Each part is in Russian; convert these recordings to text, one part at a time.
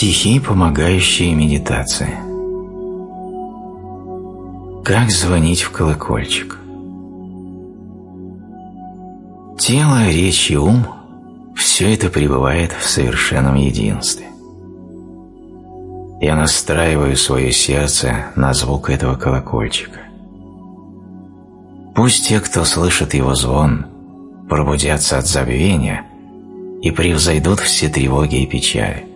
Стихи, помогающие медитации. Как звонить в колокольчик? Тело, речь и ум – все это пребывает в совершенном единстве. Я настраиваю свое сердце на звук этого колокольчика. Пусть те, кто слышит его звон, пробудятся от забвения и превзойдут все тревоги и печали.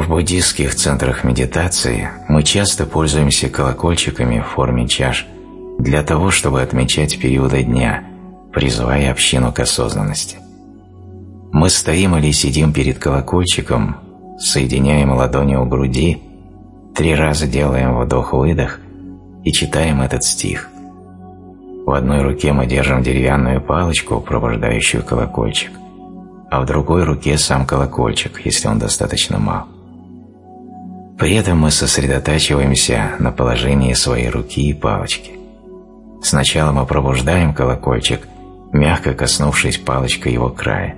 В буддийских центрах медитации мы часто пользуемся колокольчиками в форме чаш для того, чтобы отмечать периоды дня, призывая общину к осознанности. Мы стоим или сидим перед колокольчиком, соединяем ладони у груди, три раза делаем вдох-выдох и читаем этот стих. В одной руке мы держим деревянную палочку, пробуждающую колокольчик, а в другой руке сам колокольчик, если он достаточно мал. При этом мы сосредотачиваемся на положении своей руки и палочки. Сначала мы пробуждаем колокольчик, мягко коснувшись палочкой его края.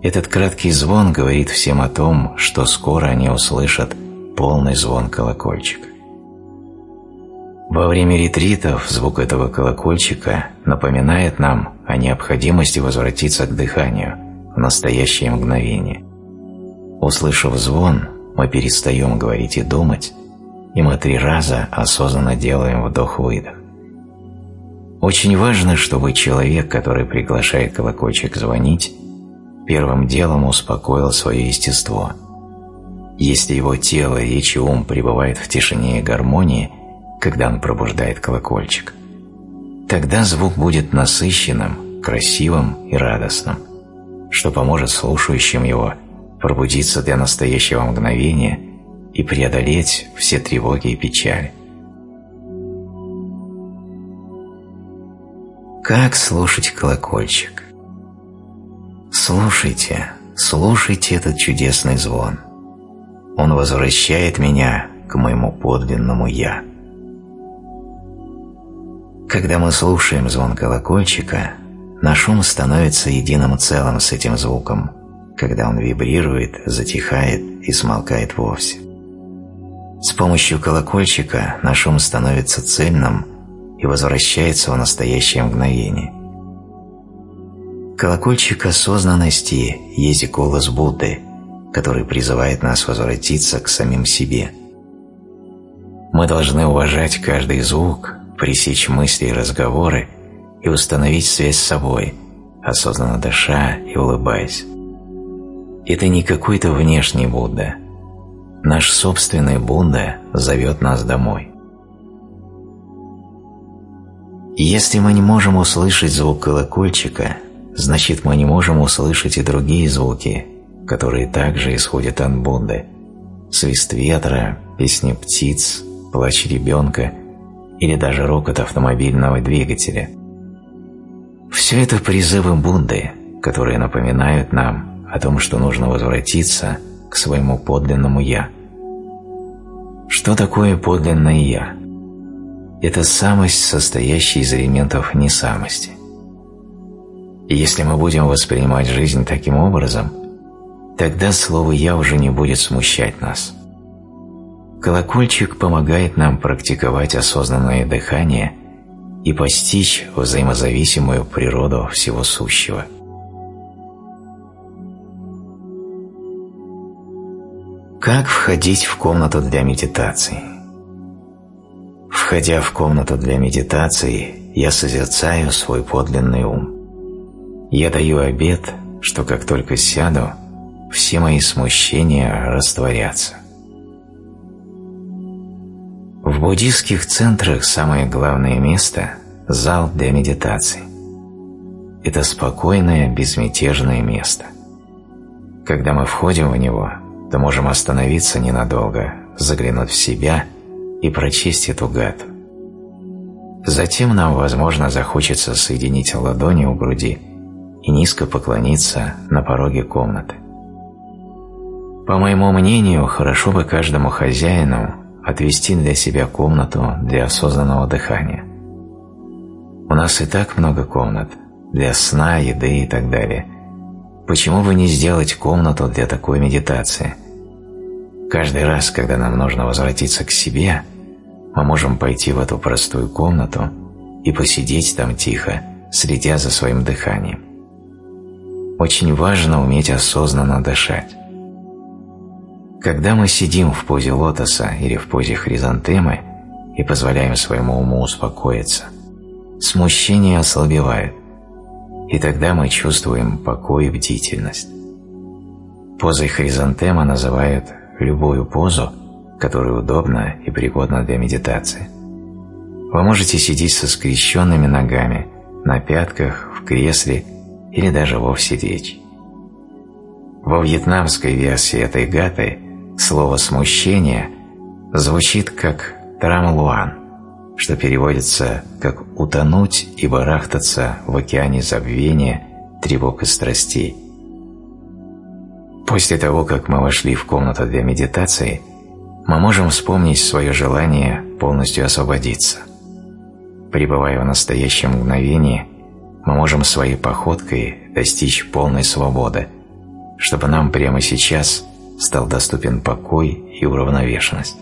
Этот краткий звон говорит всем о том, что скоро они услышат полный звон колокольчика. Во время ретритов звук этого колокольчика напоминает нам о необходимости возвратиться к дыханию в настоящее мгновение. Услышав звон, мы перестаем говорить и думать, и мы три раза осознанно делаем вдох-выдох. Очень важно, чтобы человек, который приглашает колокольчик звонить, первым делом успокоил свое естество. Если его тело, речь и ум пребывают в тишине и гармонии, когда он пробуждает колокольчик, тогда звук будет насыщенным, красивым и радостным, что поможет слушающим его – пробудиться для настоящего мгновения и преодолеть все тревоги и печали. Как слушать колокольчик? Слушайте, слушайте этот чудесный звон. Он возвращает меня к моему подлинному «Я». Когда мы слушаем звон колокольчика, наш ум становится единым целым с этим звуком – когда он вибрирует, затихает и смолкает вовсе. С помощью колокольчика наш ум становится цельным и возвращается в настоящее мгновение. Колокольчик осознанности есть голос Будды, который призывает нас возвратиться к самим себе. Мы должны уважать каждый звук, пресечь мысли и разговоры и установить связь с собой, осознанно дыша и улыбаясь. Это не какой-то внешний Будда. Наш собственный Будда зовет нас домой. Если мы не можем услышать звук колокольчика, значит мы не можем услышать и другие звуки, которые также исходят от Будды. Свист ветра, песни птиц, плач ребенка или даже рокот автомобильного двигателя. Все это призывы Будды, которые напоминают нам о том, что нужно возвратиться к своему подлинному «я». Что такое подлинное «я»? Это самость, состоящая из элементов несамости. И если мы будем воспринимать жизнь таким образом, тогда слово «я» уже не будет смущать нас. Колокольчик помогает нам практиковать осознанное дыхание и постичь взаимозависимую природу всего сущего – Как входить в комнату для медитации? Входя в комнату для медитации, я созерцаю свой подлинный ум. Я даю обет, что как только сяду, все мои смущения растворятся. В буддийских центрах самое главное место – зал для медитации. Это спокойное, безмятежное место. Когда мы входим в него – то можем остановиться ненадолго, заглянуть в себя и прочесть эту гату. Затем нам, возможно, захочется соединить ладони у груди и низко поклониться на пороге комнаты. По моему мнению, хорошо бы каждому хозяину отвести для себя комнату для осознанного дыхания. У нас и так много комнат для сна, еды и так далее. Почему бы не сделать комнату для такой медитации? Каждый раз, когда нам нужно возвратиться к себе, мы можем пойти в эту простую комнату и посидеть там тихо, следя за своим дыханием. Очень важно уметь осознанно дышать. Когда мы сидим в позе лотоса или в позе хризантемы и позволяем своему уму успокоиться, смущение ослабевает, и тогда мы чувствуем покой и бдительность. Позой хризантема называют любую позу, которая удобна и пригодна для медитации. Вы можете сидеть со скрещенными ногами, на пятках, в кресле или даже вовсе лечь. Во вьетнамской версии этой гаты слово «смущение» звучит как «трамлуан», что переводится как «утонуть и барахтаться в океане забвения, тревог и страстей». После того, как мы вошли в комнату для медитации, мы можем вспомнить свое желание полностью освободиться. Пребывая в настоящем мгновении, мы можем своей походкой достичь полной свободы, чтобы нам прямо сейчас стал доступен покой и уравновешенность.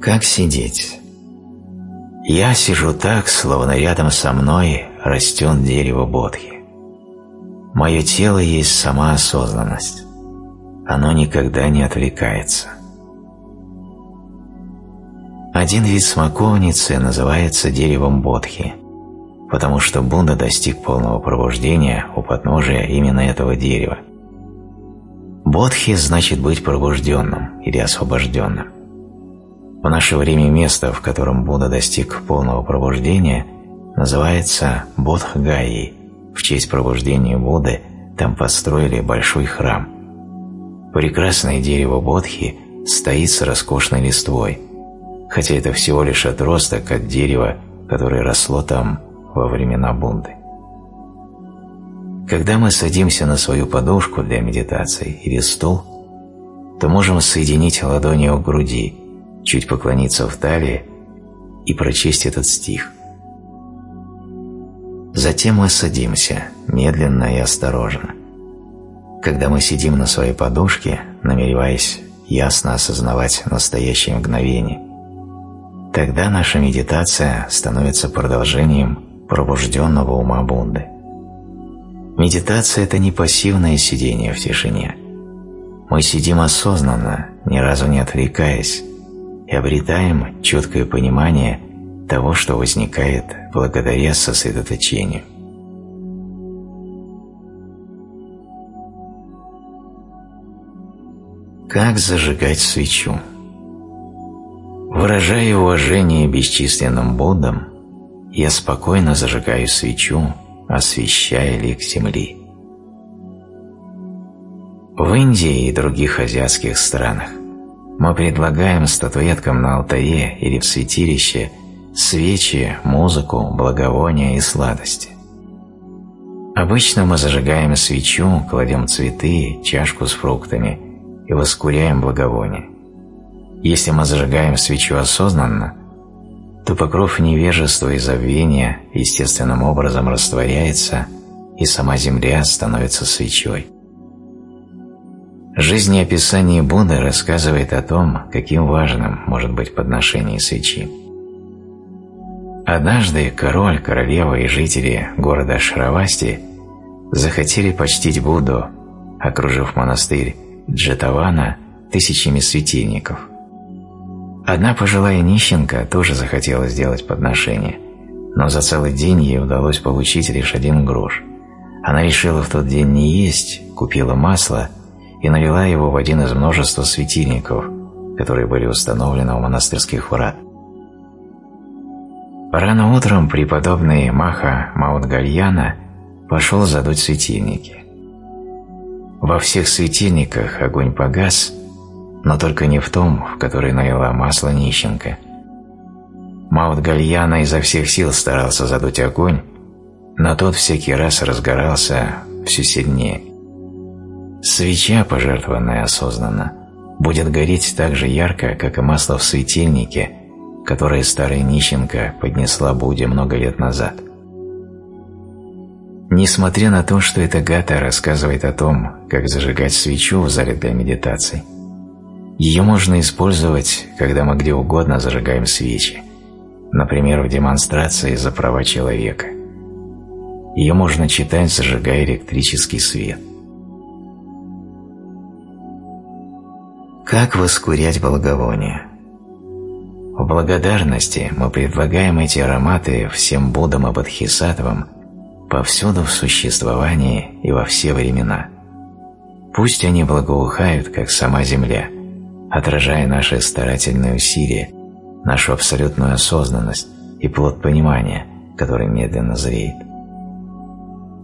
Как сидеть? Я сижу так, словно рядом со мной растет дерево бодхи. Мое тело есть сама осознанность. Оно никогда не отвлекается. Один вид смоковницы называется деревом бодхи, потому что Будда достиг полного пробуждения у подножия именно этого дерева. Бодхи значит быть пробужденным или освобожденным. В наше время место, в котором Будда достиг полного пробуждения, называется Бодхгайей. В честь пробуждения Будды там построили большой храм. Прекрасное дерево Бодхи стоит с роскошной листвой, хотя это всего лишь отросток от дерева, которое росло там во времена Будды. Когда мы садимся на свою подушку для медитации или стул, то можем соединить ладони у груди чуть поклониться в талии и прочесть этот стих. Затем мы садимся, медленно и осторожно. Когда мы сидим на своей подушке, намереваясь ясно осознавать настоящее мгновение, тогда наша медитация становится продолжением пробужденного ума Будды. Медитация – это не пассивное сидение в тишине. Мы сидим осознанно, ни разу не отвлекаясь, и обретаем четкое понимание того, что возникает благодаря сосредоточению. Как зажигать свечу? Выражая уважение бесчисленным Буддам, я спокойно зажигаю свечу, освещая лик земли. В Индии и других азиатских странах мы предлагаем статуэткам на алтаре или в святилище свечи, музыку, благовония и сладости. Обычно мы зажигаем свечу, кладем цветы, чашку с фруктами и воскуряем благовоние. Если мы зажигаем свечу осознанно, то покров невежества и забвения естественным образом растворяется, и сама земля становится свечой. Жизнеописание Будды рассказывает о том, каким важным может быть подношение свечи. Однажды король, королева и жители города Шравасти захотели почтить Будду, окружив монастырь Джетавана тысячами светильников. Одна пожилая нищенка тоже захотела сделать подношение, но за целый день ей удалось получить лишь один грош. Она решила в тот день не есть, купила масло – и навела его в один из множества светильников, которые были установлены у монастырских врат. Рано утром преподобный Маха Маудгальяна пошел задуть светильники. Во всех светильниках огонь погас, но только не в том, в который налила масло нищенка. Маудгальяна изо всех сил старался задуть огонь, но тот всякий раз разгорался все сильнее. Свеча, пожертвованная осознанно, будет гореть так же ярко, как и масло в светильнике, которое старая нищенка поднесла Будде много лет назад. Несмотря на то, что эта гата рассказывает о том, как зажигать свечу в зале для медитации, ее можно использовать, когда мы где угодно зажигаем свечи, например, в демонстрации за права человека. Ее можно читать, зажигая электрический свет. Как воскурять благовония? В благодарности мы предлагаем эти ароматы всем Буддам и Бодхисаттвам повсюду в существовании и во все времена. Пусть они благоухают, как сама Земля, отражая наши старательные усилия, нашу абсолютную осознанность и плод понимания, который медленно зреет.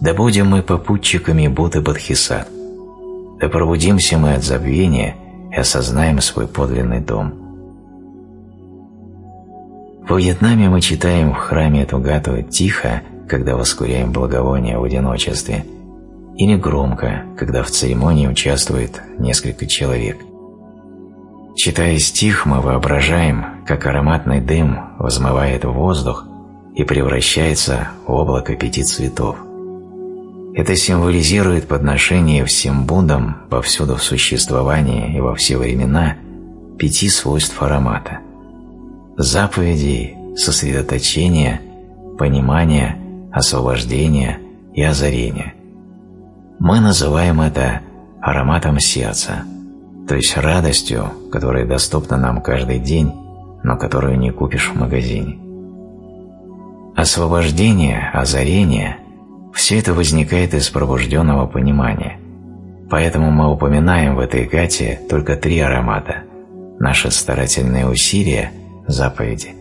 Да будем мы попутчиками Будды Бодхисат, да пробудимся мы от забвения и осознаем свой подлинный дом. Во Вьетнаме мы читаем в храме эту гату тихо когда воскуряем благовоние в одиночестве, или громко, когда в церемонии участвует несколько человек. Читая стих, мы воображаем, как ароматный дым взмывает в воздух и превращается в облако пяти цветов. Это символизирует подношение всем Буддам повсюду в существовании и во все времена пяти свойств аромата – заповедей, сосредоточения, понимания – освобождения и озарения. Мы называем это ароматом сердца, то есть радостью, которая доступна нам каждый день, но которую не купишь в магазине. Освобождение, озарение – все это возникает из пробужденного понимания, поэтому мы упоминаем в этой гате только три аромата – наши старательные усилия, заповеди,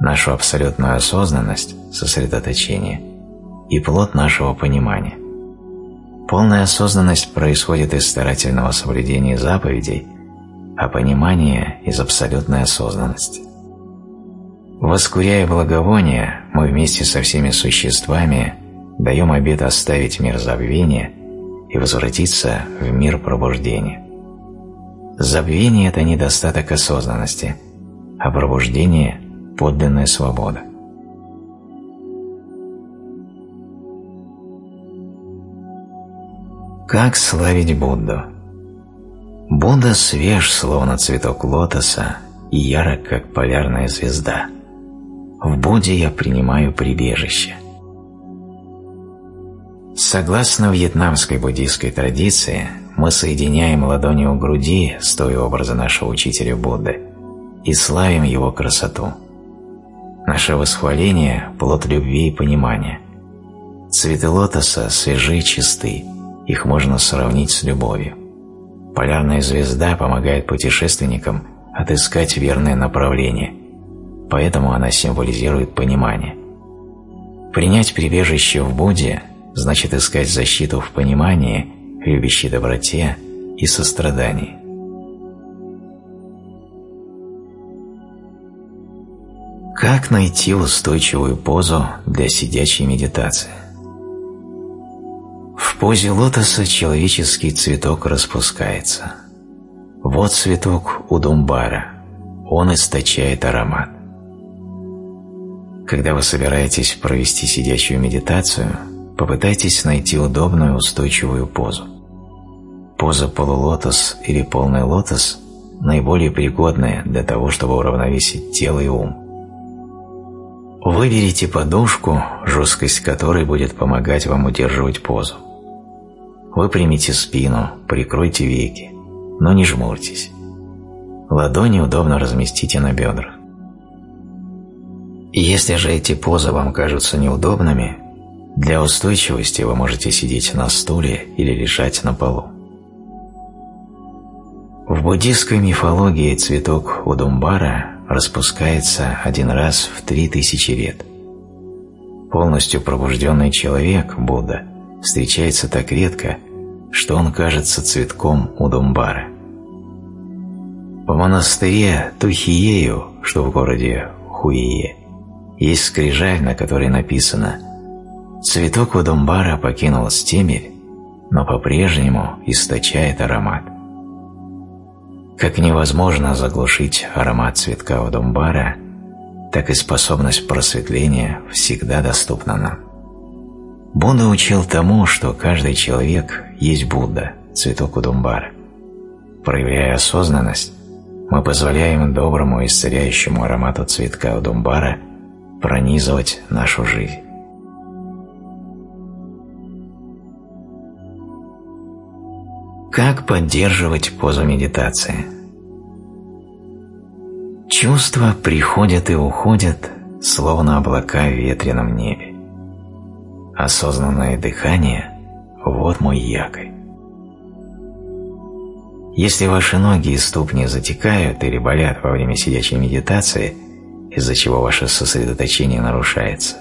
нашу абсолютную осознанность, сосредоточение и плод нашего понимания. Полная осознанность происходит из старательного соблюдения заповедей, а понимание – из абсолютной осознанности. Воскуряя благовония, мы вместе со всеми существами даем обет оставить мир забвения и возвратиться в мир пробуждения. Забвение – это недостаток осознанности, а пробуждение подлинная свобода. Как славить Будду? Будда свеж, словно цветок лотоса, и ярок, как полярная звезда. В Будде я принимаю прибежище. Согласно вьетнамской буддийской традиции, мы соединяем ладони у груди с той образа нашего учителя Будды и славим его красоту – Наше восхваление – плод любви и понимания. Цветы лотоса свежи и чисты, их можно сравнить с любовью. Полярная звезда помогает путешественникам отыскать верное направление, поэтому она символизирует понимание. Принять прибежище в Будде значит искать защиту в понимании, любящей доброте и сострадании. Как найти устойчивую позу для сидячей медитации? В позе лотоса человеческий цветок распускается. Вот цветок удумбара, он источает аромат. Когда вы собираетесь провести сидячую медитацию, попытайтесь найти удобную устойчивую позу. Поза полулотос или полный лотос наиболее пригодная для того, чтобы уравновесить тело и ум. Выберите подушку, жесткость которой будет помогать вам удерживать позу. Выпрямите спину, прикройте веки, но не жмурьтесь. Ладони удобно разместите на бедрах. Если же эти позы вам кажутся неудобными, для устойчивости вы можете сидеть на стуле или лежать на полу. В буддийской мифологии цветок удумбара распускается один раз в три тысячи лет. Полностью пробужденный человек, Будда, встречается так редко, что он кажется цветком Удумбара. В монастыре Тухиею, что в городе Хуие, есть скрижаль, на которой написано «Цветок Удумбара покинул стебель, но по-прежнему источает аромат». Как невозможно заглушить аромат цветка Удумбара, так и способность просветления всегда доступна нам. Будда учил тому, что каждый человек есть Будда, цветок Удумбара. Проявляя осознанность, мы позволяем доброму исцеляющему аромату цветка Удумбара пронизывать нашу жизнь. Как поддерживать позу медитации? Чувства приходят и уходят, словно облака в ветреном небе. Осознанное дыхание – вот мой якорь. Если ваши ноги и ступни затекают или болят во время сидячей медитации, из-за чего ваше сосредоточение нарушается,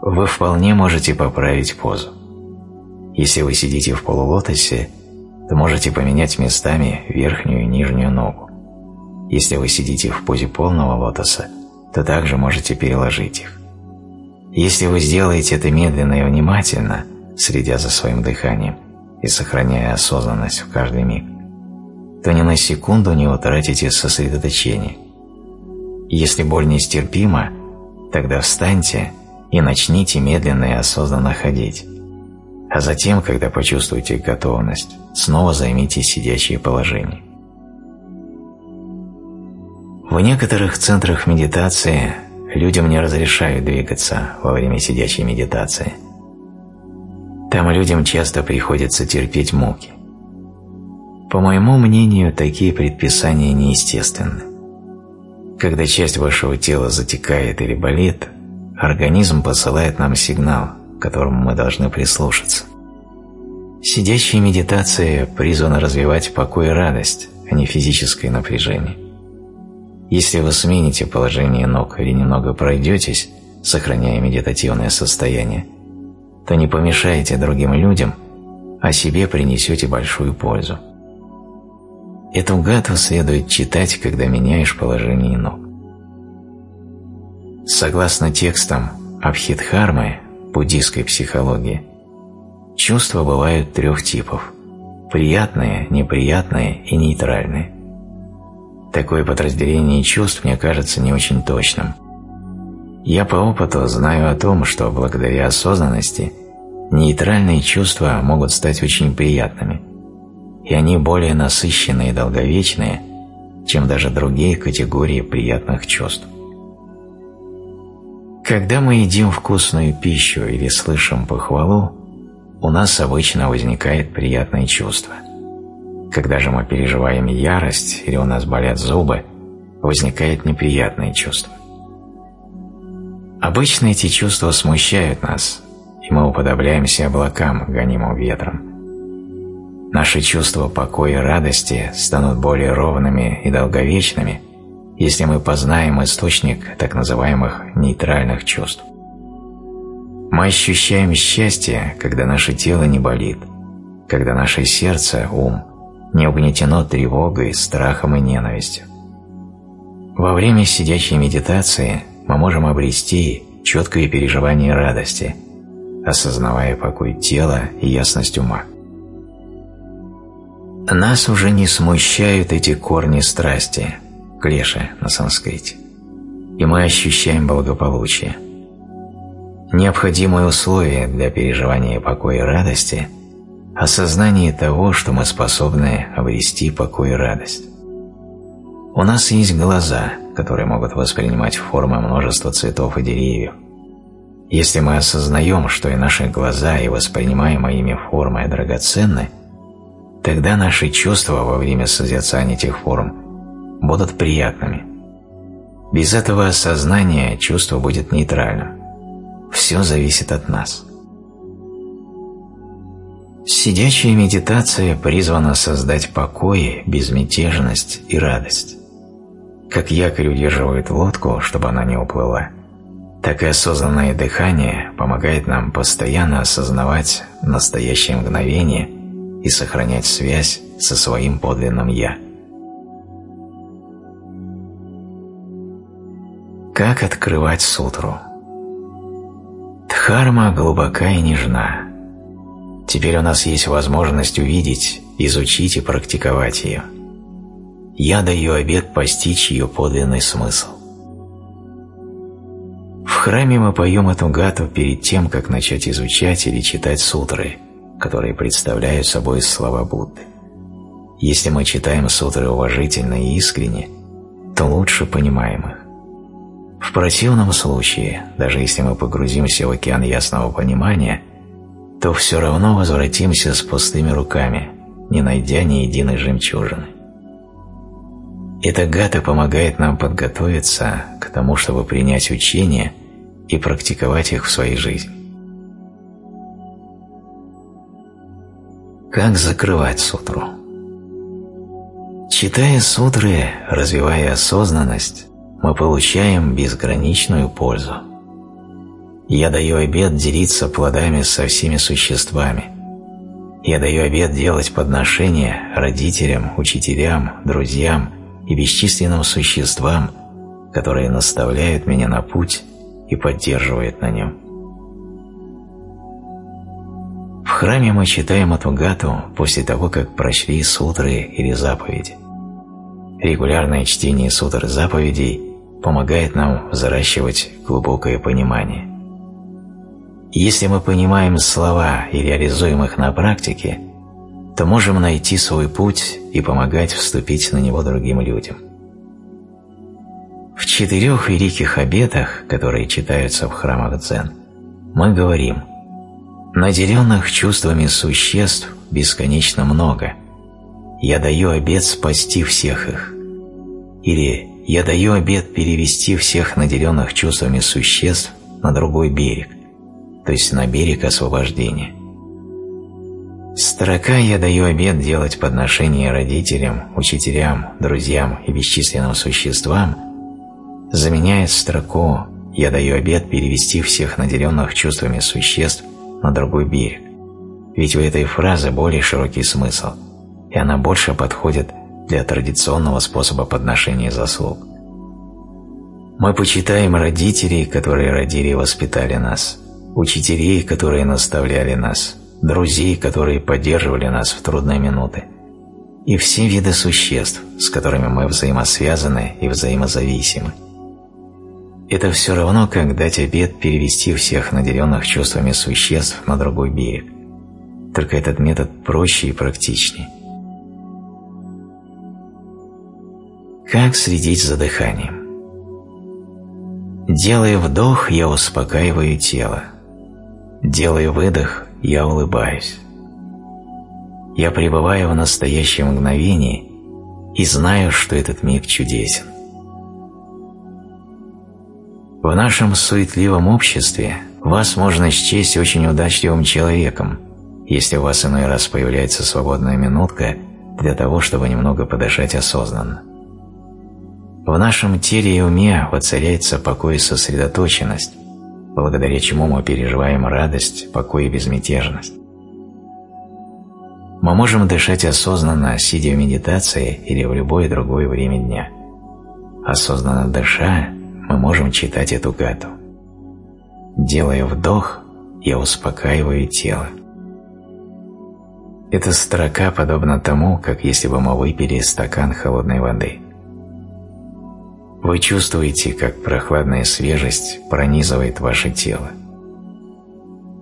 вы вполне можете поправить позу. Если вы сидите в полулотосе, то можете поменять местами верхнюю и нижнюю ногу. Если вы сидите в позе полного лотоса, то также можете переложить их. Если вы сделаете это медленно и внимательно, следя за своим дыханием и сохраняя осознанность в каждый миг, то ни на секунду не утратите сосредоточение. Если боль нестерпима, тогда встаньте и начните медленно и осознанно ходить, а затем, когда почувствуете готовность, снова займите сидячее положение. В некоторых центрах медитации людям не разрешают двигаться во время сидячей медитации. Там людям часто приходится терпеть муки. По моему мнению, такие предписания неестественны. Когда часть вашего тела затекает или болит, организм посылает нам сигнал, которому мы должны прислушаться. Сидящая медитация призвана развивать покой и радость, а не физическое напряжение. Если вы смените положение ног или немного пройдетесь, сохраняя медитативное состояние, то не помешаете другим людям, а себе принесете большую пользу. Эту гату следует читать, когда меняешь положение ног. Согласно текстам Абхидхармы, буддийской психологии, чувства бывают трех типов – приятные, неприятные и нейтральные. Такое подразделение чувств мне кажется не очень точным. Я по опыту знаю о том, что благодаря осознанности нейтральные чувства могут стать очень приятными, и они более насыщенные и долговечные, чем даже другие категории приятных чувств. Когда мы едим вкусную пищу или слышим похвалу, у нас обычно возникает приятное чувство. Когда же мы переживаем ярость или у нас болят зубы, возникает неприятное чувство. Обычно эти чувства смущают нас, и мы уподобляемся облакам, гонимым ветром. Наши чувства покоя и радости станут более ровными и долговечными – если мы познаем источник так называемых нейтральных чувств. Мы ощущаем счастье, когда наше тело не болит, когда наше сердце, ум, не угнетено тревогой, страхом и ненавистью. Во время сидячей медитации мы можем обрести четкое переживание радости, осознавая покой тела и ясность ума. Нас уже не смущают эти корни страсти – клеша на санскрите, и мы ощущаем благополучие. Необходимое условие для переживания покоя и радости – осознание того, что мы способны обрести покой и радость. У нас есть глаза, которые могут воспринимать формы множества цветов и деревьев. Если мы осознаем, что и наши глаза, и воспринимаемые ими формы драгоценны, тогда наши чувства во время созерцания этих форм будут приятными. Без этого осознания чувство будет нейтральным. Все зависит от нас. Сидячая медитация призвана создать покой, безмятежность и радость. Как якорь удерживает лодку, чтобы она не уплыла, так и осознанное дыхание помогает нам постоянно осознавать настоящее мгновение и сохранять связь со своим подлинным «Я». Как открывать сутру? Дхарма глубока и нежна. Теперь у нас есть возможность увидеть, изучить и практиковать ее. Я даю обет постичь ее подлинный смысл. В храме мы поем эту гату перед тем, как начать изучать или читать сутры, которые представляют собой слова Будды. Если мы читаем сутры уважительно и искренне, то лучше понимаем их. В противном случае, даже если мы погрузимся в океан ясного понимания, то все равно возвратимся с пустыми руками, не найдя ни единой жемчужины. Эта гата помогает нам подготовиться к тому, чтобы принять учения и практиковать их в своей жизни. Как закрывать сутру? Читая сутры, развивая осознанность, мы получаем безграничную пользу. Я даю обет делиться плодами со всеми существами. Я даю обет делать подношения родителям, учителям, друзьям и бесчисленным существам, которые наставляют меня на путь и поддерживают на нем. В храме мы читаем эту гату после того, как прочли сутры или заповеди. Регулярное чтение сутр заповедей помогает нам взращивать глубокое понимание. Если мы понимаем слова и реализуем их на практике – то можем найти свой путь и помогать вступить на него другим людям. В четырех великих обетах, которые читаются в храмах дзен, мы говорим «Наделенных чувствами существ бесконечно много. Я даю обет спасти всех их». Или «Я даю обет перевести всех наделенных чувствами существ на другой берег», то есть на берег освобождения. Строка «Я даю обед делать подношения родителям, учителям, друзьям и бесчисленным существам» заменяет строку «Я даю обед перевести всех наделенных чувствами существ на другой берег». Ведь у этой фразы более широкий смысл, и она больше подходит для традиционного способа подношения заслуг. Мы почитаем родителей, которые родили и воспитали нас, учителей, которые наставляли нас, друзей, которые поддерживали нас в трудные минуты, и все виды существ, с которыми мы взаимосвязаны и взаимозависимы. Это все равно, как дать обед перевести всех наделенных чувствами существ на другой берег. Только этот метод проще и практичнее. Как следить за дыханием? Делая вдох, я успокаиваю тело. Делая выдох, я улыбаюсь. Я пребываю в настоящем мгновении и знаю, что этот миг чудесен. В нашем суетливом обществе вас можно счесть очень удачливым человеком, если у вас иной раз появляется свободная минутка для того, чтобы немного подышать осознанно. В нашем теле и уме воцаряется покой и сосредоточенность, благодаря чему мы переживаем радость, покой и безмятежность. Мы можем дышать осознанно, сидя в медитации или в любое другое время дня. Осознанно дыша, мы можем читать эту гату. Делая вдох, я успокаиваю тело. Эта строка подобна тому, как если бы мы выпили стакан холодной воды – вы чувствуете, как прохладная свежесть пронизывает ваше тело.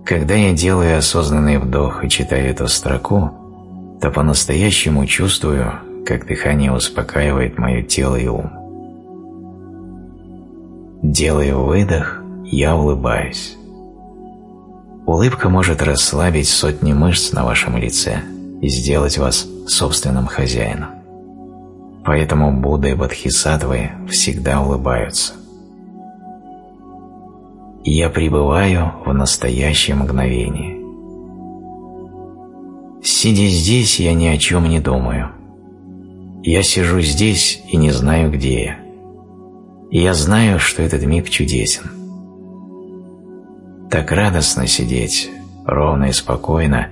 Когда я делаю осознанный вдох и читаю эту строку, то по-настоящему чувствую, как дыхание успокаивает мое тело и ум. Делая выдох, я улыбаюсь. Улыбка может расслабить сотни мышц на вашем лице и сделать вас собственным хозяином. Поэтому Будда и Бодхисаттвы всегда улыбаются. Я пребываю в настоящем мгновении. Сидя здесь, я ни о чем не думаю. Я сижу здесь и не знаю, где я. Я знаю, что этот миг чудесен. Так радостно сидеть, ровно и спокойно,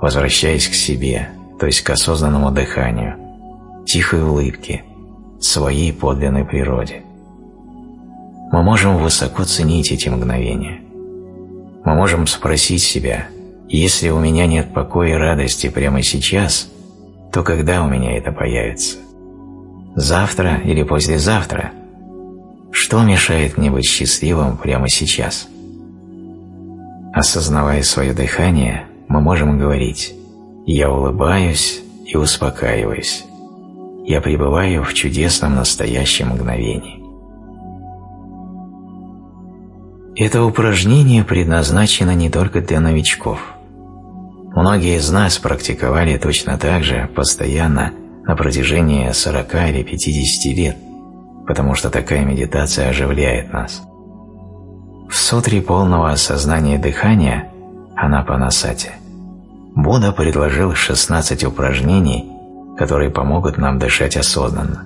возвращаясь к себе, то есть к осознанному дыханию – тихой улыбки, своей подлинной природе. Мы можем высоко ценить эти мгновения. Мы можем спросить себя, если у меня нет покоя и радости прямо сейчас, то когда у меня это появится? Завтра или послезавтра? Что мешает мне быть счастливым прямо сейчас? Осознавая свое дыхание, мы можем говорить «Я улыбаюсь и успокаиваюсь. Я пребываю в чудесном настоящем мгновении». Это упражнение предназначено не только для новичков. Многие из нас практиковали точно так же постоянно на протяжении 40 или 50 лет, потому что такая медитация оживляет нас. В сутре полного осознания дыхания Анапанасати Будда предложил 16 упражнений, которые помогут нам дышать осознанно.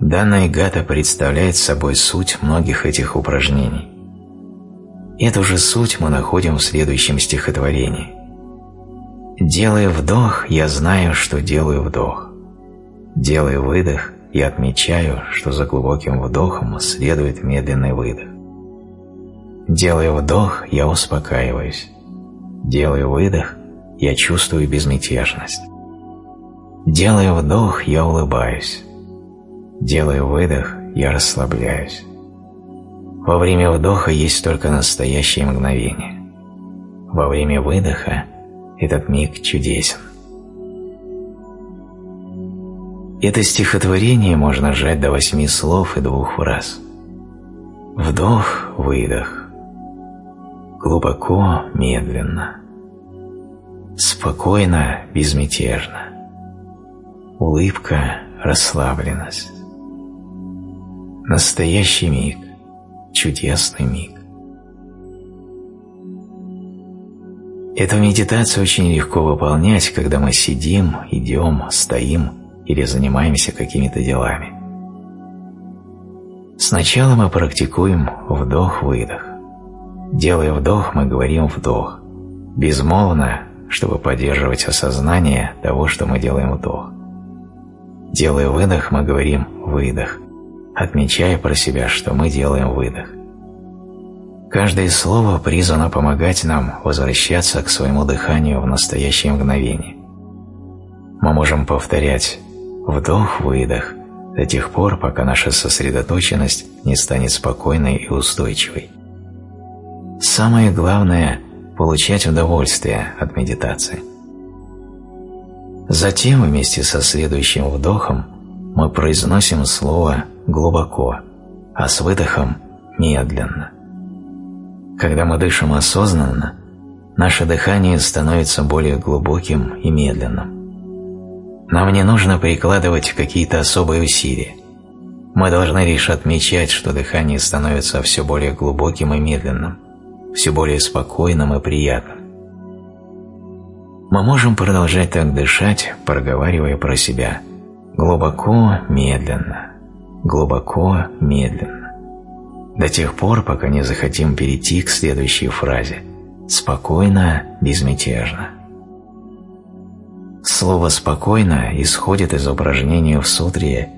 Данная гата представляет собой суть многих этих упражнений. Эту же суть мы находим в следующем стихотворении. «Делая вдох, я знаю, что делаю вдох. Делая выдох, я отмечаю, что за глубоким вдохом следует медленный выдох. Делая вдох, я успокаиваюсь. Делая выдох, я чувствую безмятежность. Делая вдох, я улыбаюсь. Делая выдох, я расслабляюсь. Во время вдоха есть только настоящее мгновение. Во время выдоха этот миг чудесен. Это стихотворение можно сжать до восьми слов и двух фраз. Вдох, выдох. Глубоко, медленно. Спокойно, безмятежно. Улыбка, расслабленность. Настоящий миг чудесный миг. Эту медитацию очень легко выполнять, когда мы сидим, идем, стоим или занимаемся какими-то делами. Сначала мы практикуем вдох-выдох. Делая вдох, мы говорим вдох, безмолвно, чтобы поддерживать осознание того, что мы делаем вдох. Делая выдох, мы говорим выдох, отмечая про себя, что мы делаем выдох. Каждое слово призвано помогать нам возвращаться к своему дыханию в настоящее мгновение. Мы можем повторять вдох-выдох до тех пор, пока наша сосредоточенность не станет спокойной и устойчивой. Самое главное – получать удовольствие от медитации. Затем вместе со следующим вдохом мы произносим слово глубоко, а с выдохом медленно. Когда мы дышим осознанно, наше дыхание становится более глубоким и медленным. Нам не нужно прикладывать какие-то особые усилия. Мы должны лишь отмечать, что дыхание становится все более глубоким и медленным, все более спокойным и приятным. Мы можем продолжать так дышать, проговаривая про себя глубоко, медленно, глубоко, медленно. До тех пор, пока не захотим перейти к следующей фразе «спокойно, безмятежно». Слово «спокойно» исходит из упражнения в сутре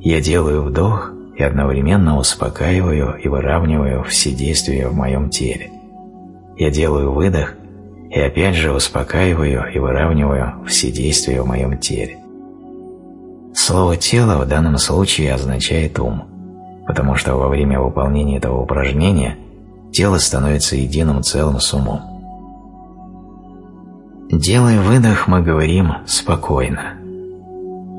«Я делаю вдох и одновременно успокаиваю и выравниваю все действия в моем теле. Я делаю выдох и опять же успокаиваю и выравниваю все действия в моем теле. Слово «тело» в данном случае означает «ум», потому что во время выполнения этого упражнения тело становится единым целым с умом. Делая выдох, мы говорим «спокойно».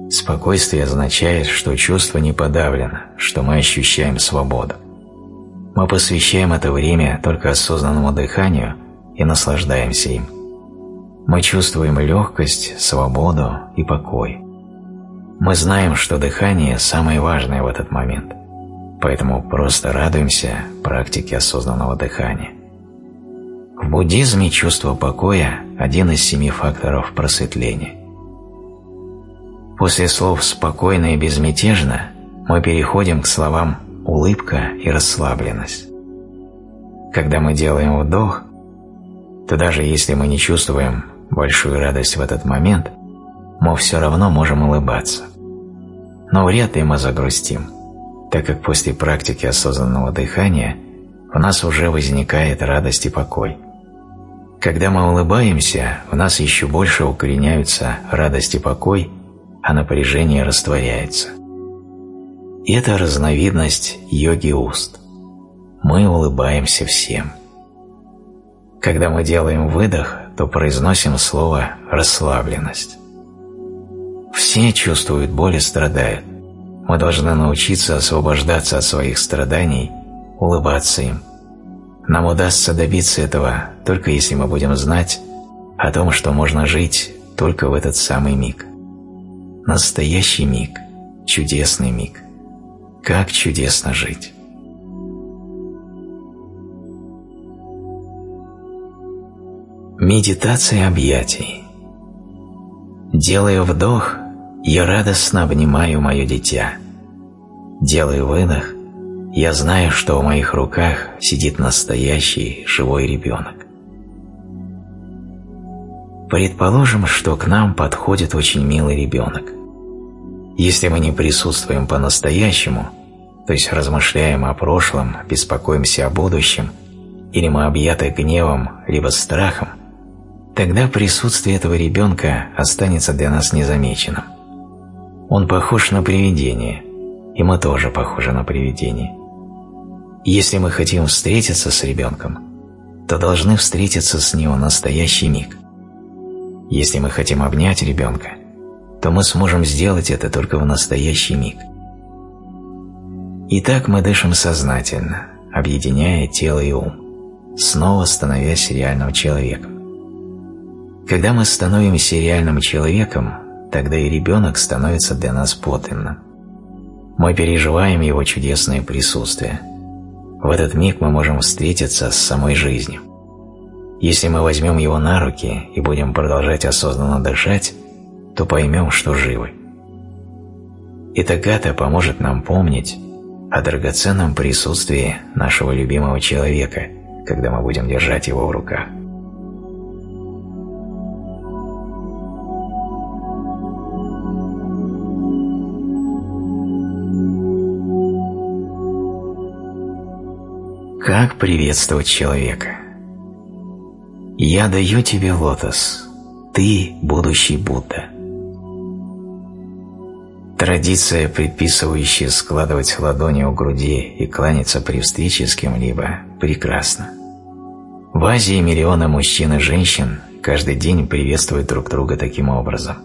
Спокойствие означает, что чувство не подавлено, что мы ощущаем свободу. Мы посвящаем это время только осознанному дыханию и наслаждаемся им. Мы чувствуем легкость, свободу и покой. Мы знаем, что дыхание самое важное в этот момент, поэтому просто радуемся практике осознанного дыхания. В буддизме чувство покоя – один из семи факторов просветления. После слов «спокойно» и «безмятежно» мы переходим к словам «улыбка» и «расслабленность». Когда мы делаем вдох, то даже если мы не чувствуем большую радость в этот момент, мы все равно можем улыбаться но вряд ли мы загрустим, так как после практики осознанного дыхания у нас уже возникает радость и покой. Когда мы улыбаемся, в нас еще больше укореняются радость и покой, а напряжение растворяется. Это разновидность йоги уст. Мы улыбаемся всем. Когда мы делаем выдох, то произносим слово «расслабленность». Все чувствуют боль и страдают. Мы должны научиться освобождаться от своих страданий, улыбаться им. Нам удастся добиться этого только если мы будем знать о том, что можно жить только в этот самый миг. Настоящий миг, чудесный миг. Как чудесно жить! Медитация объятий. Делая вдох, я радостно обнимаю мое дитя. Делая выдох, я знаю, что в моих руках сидит настоящий живой ребенок. Предположим, что к нам подходит очень милый ребенок. Если мы не присутствуем по-настоящему, то есть размышляем о прошлом, беспокоимся о будущем, или мы объяты гневом либо страхом, тогда присутствие этого ребенка останется для нас незамеченным. Он похож на привидение, и мы тоже похожи на привидение. Если мы хотим встретиться с ребенком, то должны встретиться с ним в настоящий миг. Если мы хотим обнять ребенка, то мы сможем сделать это только в настоящий миг. Итак, мы дышим сознательно, объединяя тело и ум, снова становясь реальным человеком. Когда мы становимся реальным человеком, тогда и ребенок становится для нас подлинным. Мы переживаем его чудесное присутствие. В этот миг мы можем встретиться с самой жизнью. Если мы возьмем его на руки и будем продолжать осознанно дышать, то поймем, что живы. И Тагата поможет нам помнить о драгоценном присутствии нашего любимого человека, когда мы будем держать его в руках. Как приветствовать человека? Я даю тебе лотос. Ты – будущий Будда. Традиция, предписывающая складывать ладони у груди и кланяться при встрече с кем-либо, прекрасна. В Азии миллионы мужчин и женщин каждый день приветствуют друг друга таким образом.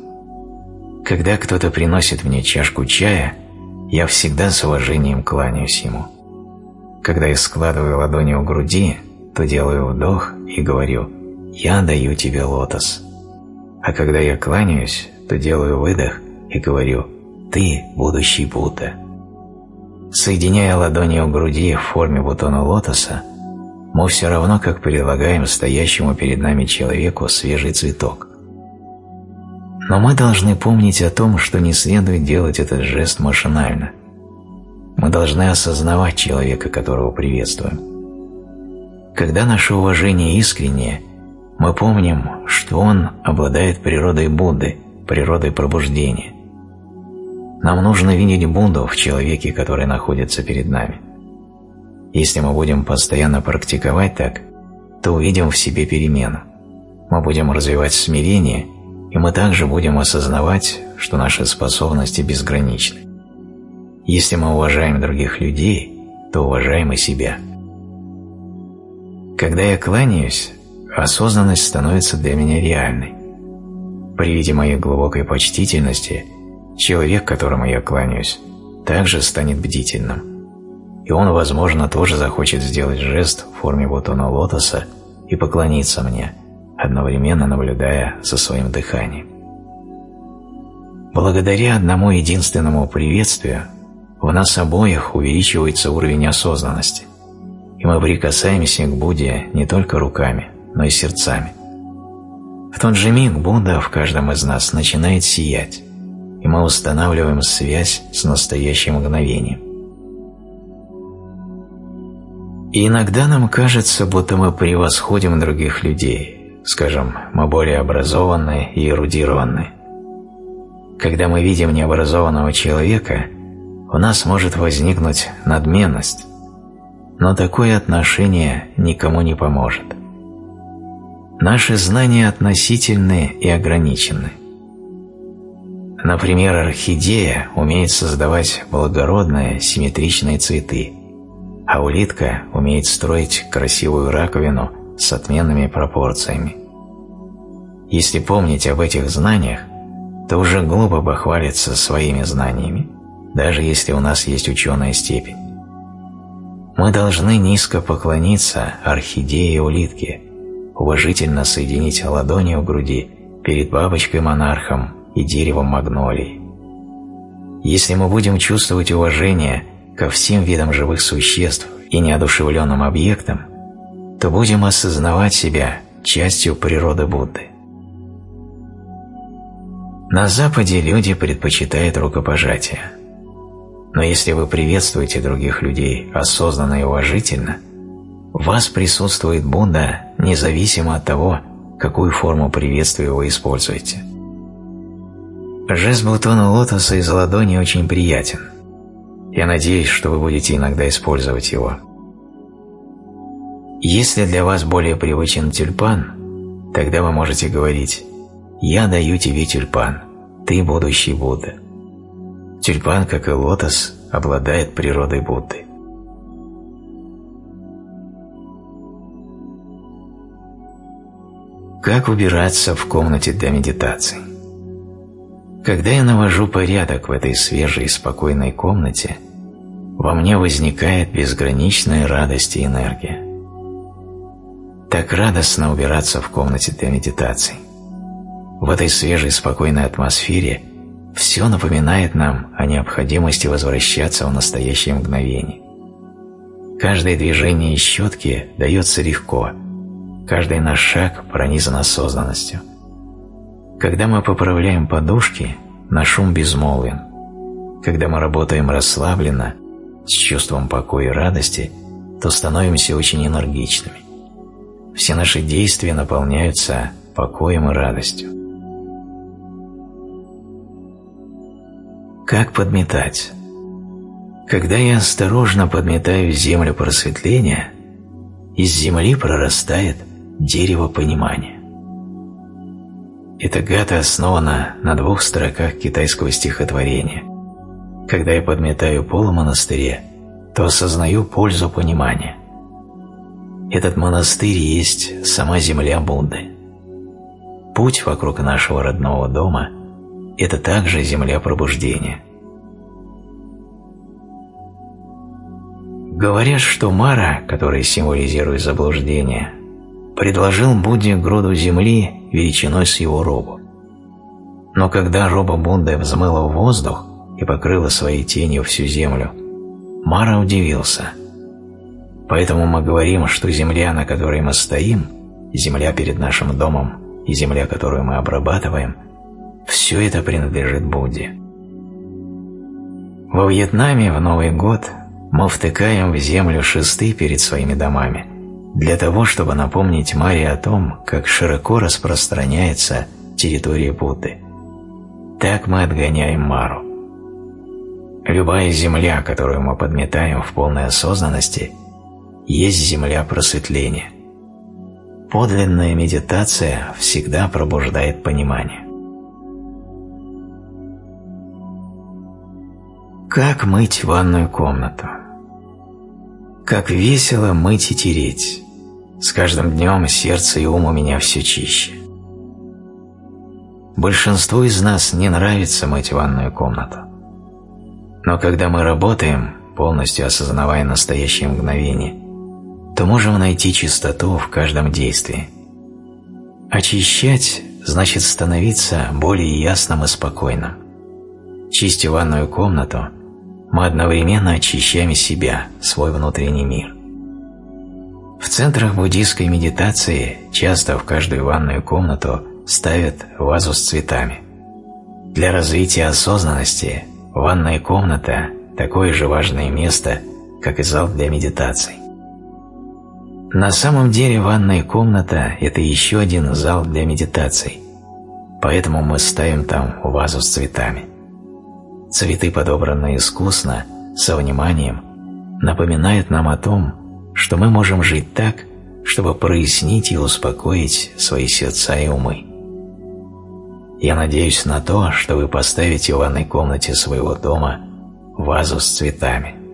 Когда кто-то приносит мне чашку чая, я всегда с уважением кланяюсь ему. Когда я складываю ладони у груди, то делаю вдох и говорю «Я даю тебе лотос». А когда я кланяюсь, то делаю выдох и говорю ты – будущий Будда. Соединяя ладони у груди в форме бутона лотоса, мы все равно как предлагаем стоящему перед нами человеку свежий цветок. Но мы должны помнить о том, что не следует делать этот жест машинально. Мы должны осознавать человека, которого приветствуем. Когда наше уважение искреннее, мы помним, что он обладает природой Будды, природой пробуждения. Нам нужно видеть Будду в человеке, который находится перед нами. Если мы будем постоянно практиковать так, то увидим в себе перемену. Мы будем развивать смирение, и мы также будем осознавать, что наши способности безграничны. Если мы уважаем других людей, то уважаем и себя. Когда я кланяюсь, осознанность становится для меня реальной. При виде моей глубокой почтительности – Человек, которому я кланяюсь, также станет бдительным. И он, возможно, тоже захочет сделать жест в форме бутона лотоса и поклониться мне, одновременно наблюдая за своим дыханием. Благодаря одному единственному приветствию в нас обоих увеличивается уровень осознанности, и мы прикасаемся к Будде не только руками, но и сердцами. В тот же миг Будда в каждом из нас начинает сиять, и мы устанавливаем связь с настоящим мгновением. И иногда нам кажется, будто мы превосходим других людей, скажем, мы более образованные и эрудированные. Когда мы видим необразованного человека, у нас может возникнуть надменность, но такое отношение никому не поможет. Наши знания относительны и ограничены – Например, орхидея умеет создавать благородные симметричные цветы, а улитка умеет строить красивую раковину с отменными пропорциями. Если помнить об этих знаниях, то уже глупо похвалиться своими знаниями, даже если у нас есть ученая степень. Мы должны низко поклониться орхидее улитке, уважительно соединить ладони у груди перед бабочкой-монархом и деревом магнолии. Если мы будем чувствовать уважение ко всем видам живых существ и неодушевленным объектам, то будем осознавать себя частью природы Будды. На Западе люди предпочитают рукопожатие. Но если вы приветствуете других людей осознанно и уважительно, вас присутствует Будда независимо от того, какую форму приветствия вы используете. Жест бутона лотоса из ладони очень приятен. Я надеюсь, что вы будете иногда использовать его. Если для вас более привычен тюльпан, тогда вы можете говорить «Я даю тебе тюльпан, ты будущий Будда». Тюльпан, как и лотос, обладает природой Будды. Как убираться в комнате для медитации? Когда я навожу порядок в этой свежей и спокойной комнате, во мне возникает безграничная радость и энергия. Так радостно убираться в комнате для медитации. В этой свежей спокойной атмосфере все напоминает нам о необходимости возвращаться в настоящее мгновение. Каждое движение щетки дается легко, каждый наш шаг пронизан осознанностью. Когда мы поправляем подушки, наш ум безмолвен. Когда мы работаем расслабленно, с чувством покоя и радости, то становимся очень энергичными. Все наши действия наполняются покоем и радостью. Как подметать? Когда я осторожно подметаю землю просветления, из земли прорастает дерево понимания. Эта гата основана на двух строках китайского стихотворения. Когда я подметаю пол в монастыре, то осознаю пользу понимания. Этот монастырь есть сама земля Будды. Путь вокруг нашего родного дома – это также земля пробуждения. Говорят, что Мара, который символизирует заблуждение, предложил Будде груду земли величиной с его робу. Но когда роба Будды взмыла в воздух и покрыла своей тенью всю землю, Мара удивился. Поэтому мы говорим, что земля, на которой мы стоим, земля перед нашим домом и земля, которую мы обрабатываем – все это принадлежит Будде. Во Вьетнаме в Новый год мы втыкаем в землю шесты перед своими домами для того, чтобы напомнить Маре о том, как широко распространяется территория Будды. Так мы отгоняем Мару. Любая земля, которую мы подметаем в полной осознанности, есть земля просветления. Подлинная медитация всегда пробуждает понимание. Как мыть ванную комнату? Как весело мыть и тереть. С каждым днем сердце и ум у меня все чище. Большинству из нас не нравится мыть ванную комнату. Но когда мы работаем, полностью осознавая настоящее мгновение, то можем найти чистоту в каждом действии. Очищать значит становиться более ясным и спокойным. Чистя ванную комнату, мы одновременно очищаем себя, свой внутренний мир. В центрах буддийской медитации часто в каждую ванную комнату ставят вазу с цветами. Для развития осознанности ванная комната – такое же важное место, как и зал для медитаций. На самом деле ванная комната – это еще один зал для медитаций, поэтому мы ставим там вазу с цветами. Цветы, подобранные искусно, со вниманием, напоминают нам о том, что мы можем жить так, чтобы прояснить и успокоить свои сердца и умы. Я надеюсь на то, что вы поставите в ванной комнате своего дома вазу с цветами.